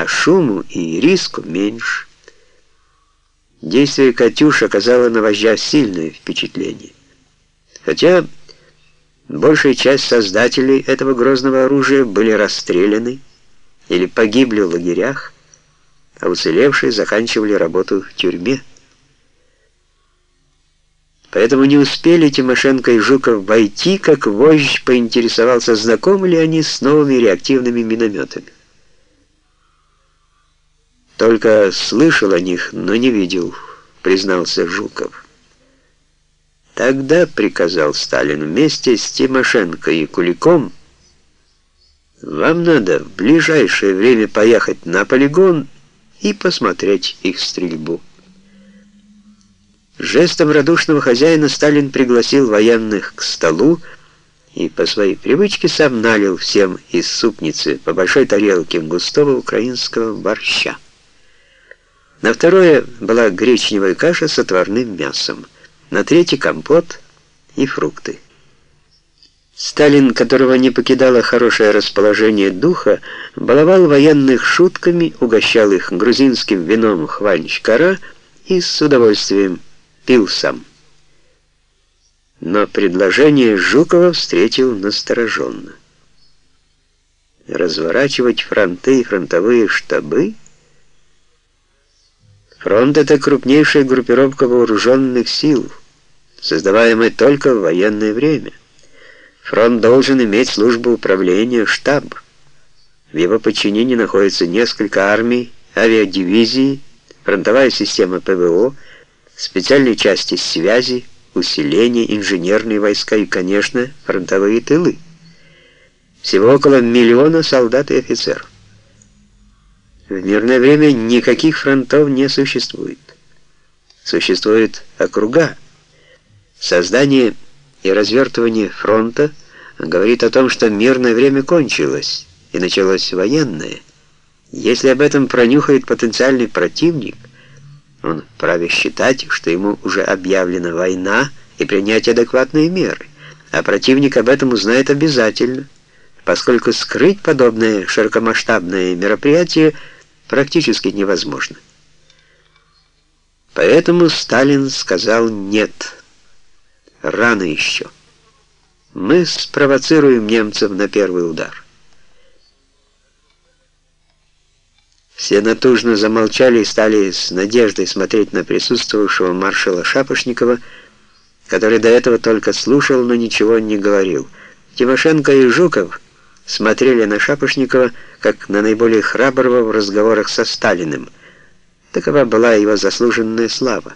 а шуму и риску меньше. Действие «Катюш» оказало на вождя сильное впечатление. Хотя большая часть создателей этого грозного оружия были расстреляны или погибли в лагерях, а уцелевшие заканчивали работу в тюрьме. Поэтому не успели Тимошенко и Жуков войти, как вождь поинтересовался, знакомы ли они с новыми реактивными минометами. «Только слышал о них, но не видел», — признался Жуков. Тогда приказал Сталин вместе с Тимошенко и Куликом «Вам надо в ближайшее время поехать на полигон и посмотреть их стрельбу». Жестом радушного хозяина Сталин пригласил военных к столу и по своей привычке сам налил всем из супницы по большой тарелке густого украинского борща. На второе была гречневая каша с отварным мясом. На третье компот и фрукты. Сталин, которого не покидало хорошее расположение духа, баловал военных шутками, угощал их грузинским вином хванчкара и с удовольствием пил сам. Но предложение Жукова встретил настороженно. Разворачивать фронты и фронтовые штабы — Фронт — это крупнейшая группировка вооруженных сил, создаваемая только в военное время. Фронт должен иметь службу управления, штаб. В его подчинении находится несколько армий, авиадивизий, фронтовая система ПВО, специальные части связи, усиление, инженерные войска и, конечно, фронтовые тылы. Всего около миллиона солдат и офицеров. В мирное время никаких фронтов не существует. Существуют округа. Создание и развертывание фронта говорит о том, что мирное время кончилось и началось военное. Если об этом пронюхает потенциальный противник, он вправе считать, что ему уже объявлена война и принять адекватные меры, а противник об этом узнает обязательно, поскольку скрыть подобное широкомасштабное мероприятие – практически невозможно. Поэтому Сталин сказал «нет». Рано еще. Мы спровоцируем немцев на первый удар. Все натужно замолчали и стали с надеждой смотреть на присутствовавшего маршала Шапошникова, который до этого только слушал, но ничего не говорил. Тимошенко и Жуков смотрели на Шапошникова как на наиболее храброго в разговорах со Сталиным. Такова была его заслуженная слава.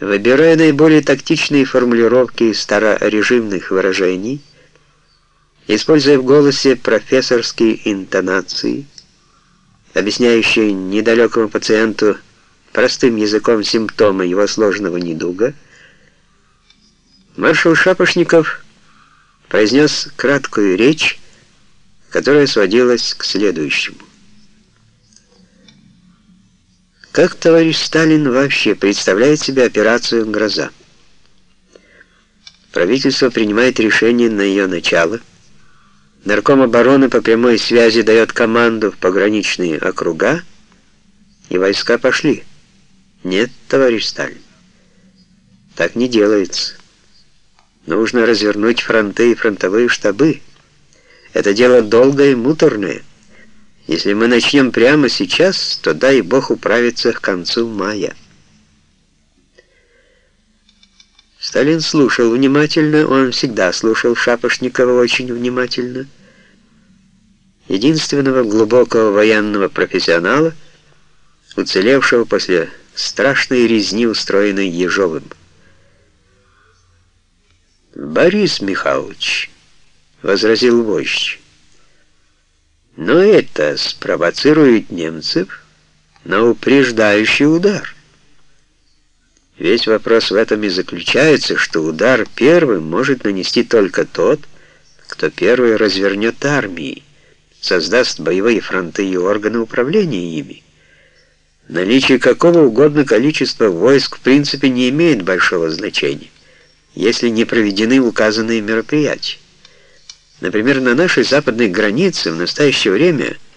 Выбирая наиболее тактичные формулировки старорежимных выражений, используя в голосе профессорские интонации, объясняющие недалекому пациенту простым языком симптомы его сложного недуга, маршал Шапошников произнес краткую речь, которая сводилась к следующему. Как товарищ Сталин вообще представляет себе операцию «Гроза»? Правительство принимает решение на ее начало. Нарком обороны по прямой связи дает команду в пограничные округа, и войска пошли. Нет, товарищ Сталин, так не делается. Нужно развернуть фронты и фронтовые штабы. Это дело долгое и муторное. Если мы начнем прямо сейчас, то дай Бог управиться к концу мая. Сталин слушал внимательно, он всегда слушал Шапошникова очень внимательно. Единственного глубокого военного профессионала, уцелевшего после страшной резни, устроенной Ежовым. «Борис Михайлович», — возразил вождь, «но это спровоцирует немцев на упреждающий удар. Весь вопрос в этом и заключается, что удар первым может нанести только тот, кто первый развернет армии, создаст боевые фронты и органы управления ими. Наличие какого угодно количества войск в принципе не имеет большого значения если не проведены указанные мероприятия. Например, на нашей западной границе в настоящее время –